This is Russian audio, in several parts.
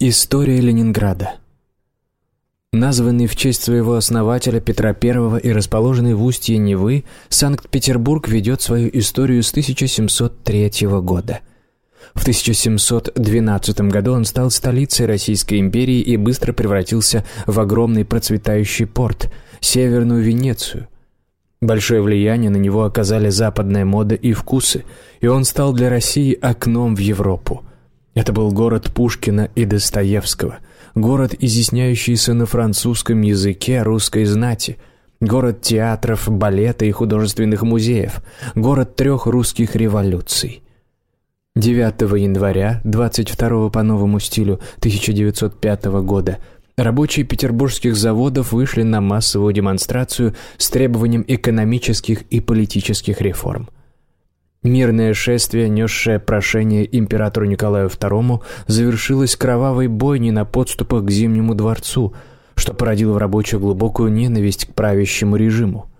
История Ленинграда Названный в честь своего основателя Петра I и расположенный в устье Невы, Санкт-Петербург ведет свою историю с 1703 года. В 1712 году он стал столицей Российской империи и быстро превратился в огромный процветающий порт – Северную Венецию. Большое влияние на него оказали западная мода и вкусы, и он стал для России окном в Европу – это был город Пушкина и Достоевского, город, изъясняющийся на французском языке русской знати, город театров, балета и художественных музеев, город трех русских революций. 9 января, 22 по новому стилю 1905 года, рабочие петербургских заводов вышли на массовую демонстрацию с требованием экономических и политических реформ – Мирное шествие, несшее прошение императору Николаю II, завершилось кровавой бойней на подступах к Зимнему дворцу, что породило в рабочих глубокую ненависть к правящему режиму.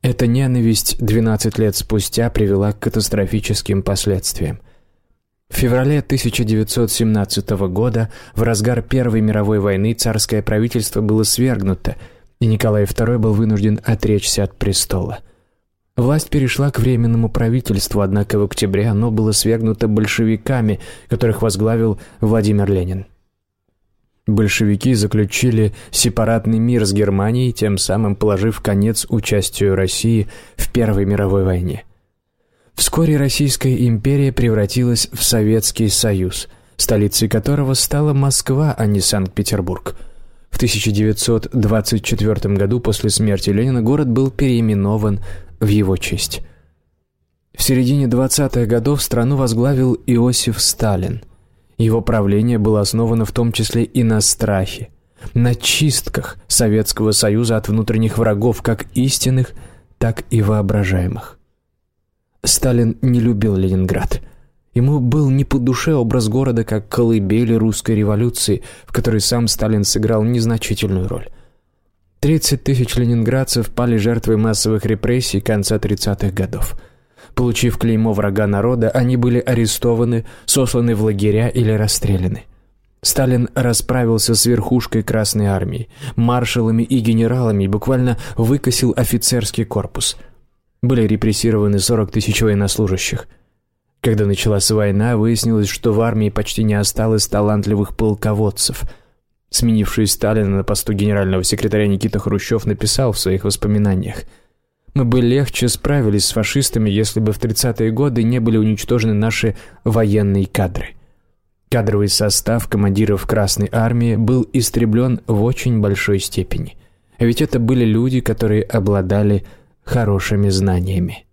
Эта ненависть 12 лет спустя привела к катастрофическим последствиям. В феврале 1917 года, в разгар Первой мировой войны, царское правительство было свергнуто, и Николай II был вынужден отречься от престола – Власть перешла к Временному правительству, однако в октябре оно было свергнуто большевиками, которых возглавил Владимир Ленин. Большевики заключили сепаратный мир с Германией, тем самым положив конец участию России в Первой мировой войне. Вскоре Российская империя превратилась в Советский Союз, столицей которого стала Москва, а не Санкт-Петербург. В 1924 году после смерти Ленина город был переименован в его честь. В середине 20-х годов страну возглавил Иосиф Сталин. Его правление было основано в том числе и на страхе, на чистках Советского Союза от внутренних врагов, как истинных, так и воображаемых. Сталин не любил Ленинград. Ему был не по душе образ города как колыбели русской революции, в которой сам Сталин сыграл незначительную роль. 30 тысяч ленинградцев пали жертвой массовых репрессий конца 30-х годов. Получив клеймо врага народа, они были арестованы, сосланы в лагеря или расстреляны. Сталин расправился с верхушкой Красной Армии, маршалами и генералами и буквально выкосил офицерский корпус. Были репрессированы 40 тысяч военнослужащих. Когда началась война, выяснилось, что в армии почти не осталось талантливых полководцев – Сменивший Сталина на посту генерального секретаря Никита Хрущев написал в своих воспоминаниях «Мы бы легче справились с фашистами, если бы в 30-е годы не были уничтожены наши военные кадры». Кадровый состав командиров Красной Армии был истреблен в очень большой степени. Ведь это были люди, которые обладали хорошими знаниями.